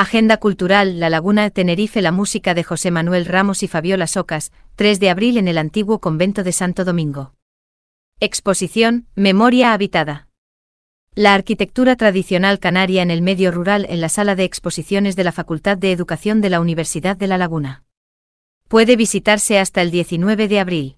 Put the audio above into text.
Agenda Cultural La Laguna Tenerife La música de José Manuel Ramos y Fabiola Socas, 3 de abril en el antiguo convento de Santo Domingo. Exposición, Memoria Habitada. La arquitectura tradicional canaria en el medio rural en la sala de exposiciones de la Facultad de Educación de la Universidad de La Laguna. Puede visitarse hasta el 19 de abril.